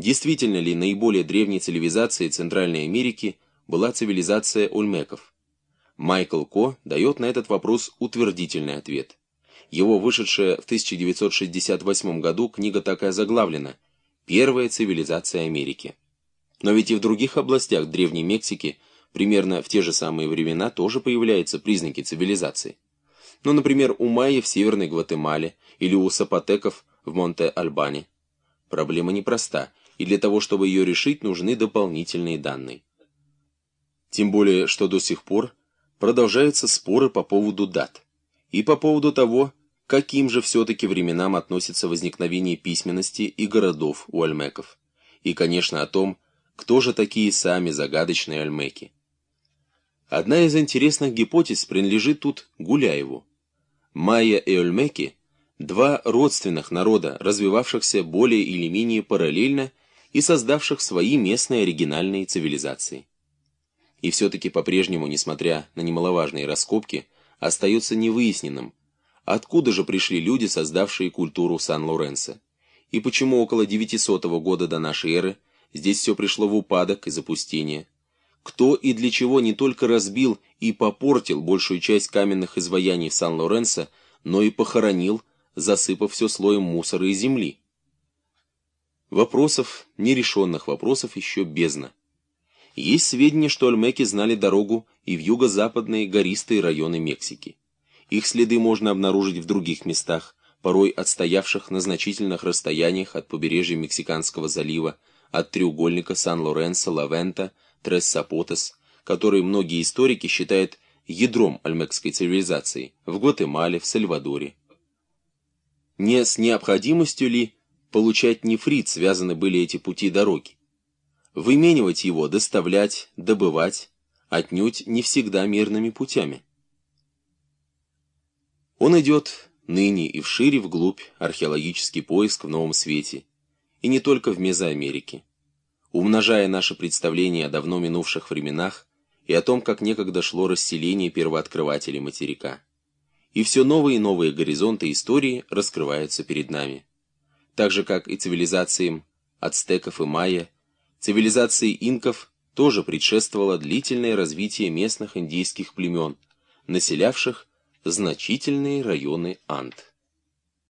Действительно ли наиболее древней цивилизацией Центральной Америки была цивилизация ольмеков? Майкл Ко дает на этот вопрос утвердительный ответ. Его вышедшая в 1968 году книга так и озаглавлена «Первая цивилизация Америки». Но ведь и в других областях Древней Мексики примерно в те же самые времена тоже появляются признаки цивилизации. Ну, например, у майя в Северной Гватемале или у сапотеков в Монте-Альбане. Проблема непроста, и для того, чтобы ее решить, нужны дополнительные данные. Тем более, что до сих пор продолжаются споры по поводу дат и по поводу того, каким же все-таки временам относится возникновение письменности и городов у альмеков, и, конечно, о том, кто же такие сами загадочные альмеки. Одна из интересных гипотез принадлежит тут Гуляеву. Майя и альмеки – два родственных народа, развивавшихся более или менее параллельно и создавших свои местные оригинальные цивилизации. И все-таки по-прежнему, несмотря на немаловажные раскопки, остается невыясненным, откуда же пришли люди, создавшие культуру Сан-Лоренсо, и почему около 900 года до нашей эры – Здесь все пришло в упадок и запустение. Кто и для чего не только разбил и попортил большую часть каменных изваяний Сан-Лоренсо, но и похоронил, засыпав все слоем мусора и земли. Вопросов, нерешенных вопросов еще бездна. Есть сведения, что альмеки знали дорогу и в юго-западные гористые районы Мексики. Их следы можно обнаружить в других местах, порой отстоявших на значительных расстояниях от побережья Мексиканского залива, от треугольника Сан-Лоренсо, Лавента, Трес-Сапотес, который многие историки считают ядром альмекской цивилизации в Гватемале, в Сальвадоре. Не с необходимостью ли получать нефрит связаны были эти пути дороги? Выменивать его, доставлять, добывать, отнюдь не всегда мирными путями. Он идет ныне и вшире вглубь археологический поиск в новом свете – и не только в Мезоамерике. Умножая наше представление о давно минувших временах и о том, как некогда шло расселение первооткрывателей материка. И все новые и новые горизонты истории раскрываются перед нами. Так же, как и цивилизациям ацтеков и майя, цивилизации инков тоже предшествовало длительное развитие местных индийских племен, населявших значительные районы Анд.